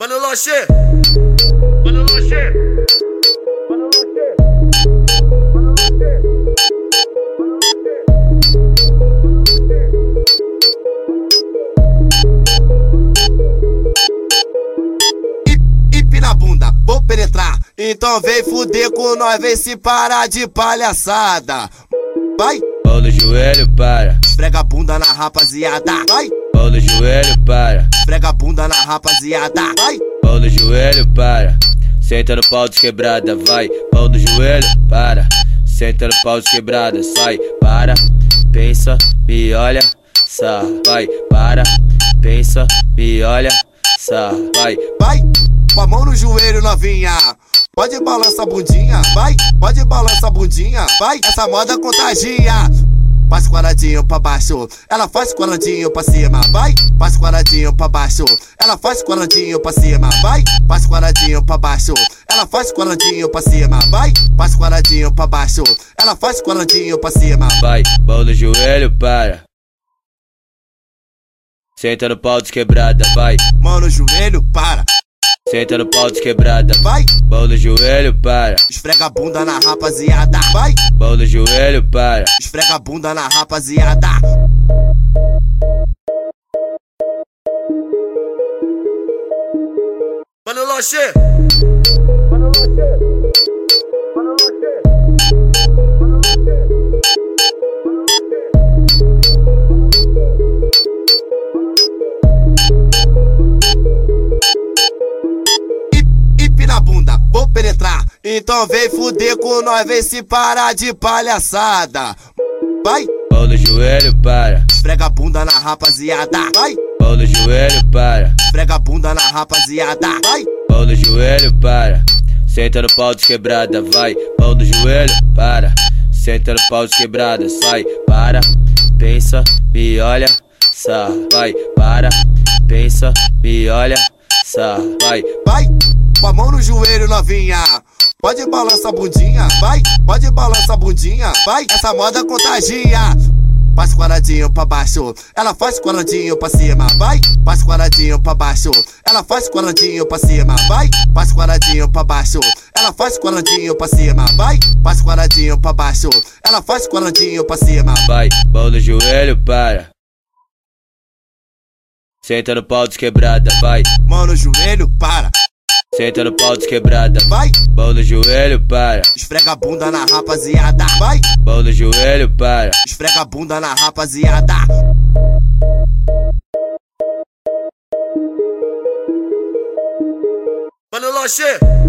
Loche. Mano Loche. Mano Loche. Hip na bunda, vou penetrar. Então vem fuder com nós, vem se parar de palhaçada. Vai, no joelho, para. esfrega a bunda na rapaziada. Vai, no joelho, para. Esfrega a bunda na rapaziada. Vai, Mão no joelho, para. Senta no pau de quebrada, vai. Mão no joelho, para. Senta no pau de quebrada, sai. Para, pensa, me olha, sa. Vai, para, pensa, me olha, sa. Vai, vai, com a mão no joelho novinha. Pode balançar a bundinha, vai, pode balançar a bundinha, vai, essa moda contagia. Faz quadradinho pra baixo, ela faz quadradinho pra cima, vai, faz quadradinho pra baixo, ela faz quadradinho pra cima, vai, faz quadradinho pra baixo, ela faz quadradinho pra cima, vai, faz quadradinho pra baixo, ela faz quadradinho pra cima. vai. Mão no joelho, para. Senta no pau de quebrada, vai. Mão no joelho, para, Senta no pau de quebrada, vai, Mão no joelho, para. esfrega a bunda na rapaziada, vai, Mão no joelho, para. esfrega a bunda na rapaziada. Mano Loche. Então vem fuder com nós, vem se parar de palhaçada. Vai, Mão no joelho, para. esfrega a bunda na rapaziada. Vai, Mão no joelho, para. esfrega a bunda na rapaziada. Vai, Mão no joelho, para. Senta no pau de quebrada, vai. Mão no joelho, para. Senta no pau de quebrada, sai. Para, pensa, me olha, sa. Vai, para, pensa, me olha, sa. Vai, vai, com a mão no joelho novinha. Pode balançar a bundinha, vai, pode balançar a bundinha, vai, essa moda contagia. Faz quadradinho pra baixo, ela faz quadradinho pra cima, vai, faz quadradinho pra baixo, ela faz quadradinho pra cima, vai, faz quadradinho pra baixo, ela faz quadradinho pra cima, vai, faz quadradinho pra baixo, ela faz quadradinho pra cima. vai. Mão no joelho, para. Senta no pau de quebrada, vai. Mão no joelho, para, Senta no pau de quebrada, vai, Mão no joelho, para. esfrega a bunda na rapaziada, vai, Mão no joelho, para. esfrega a bunda na rapaziada. Mano Loche.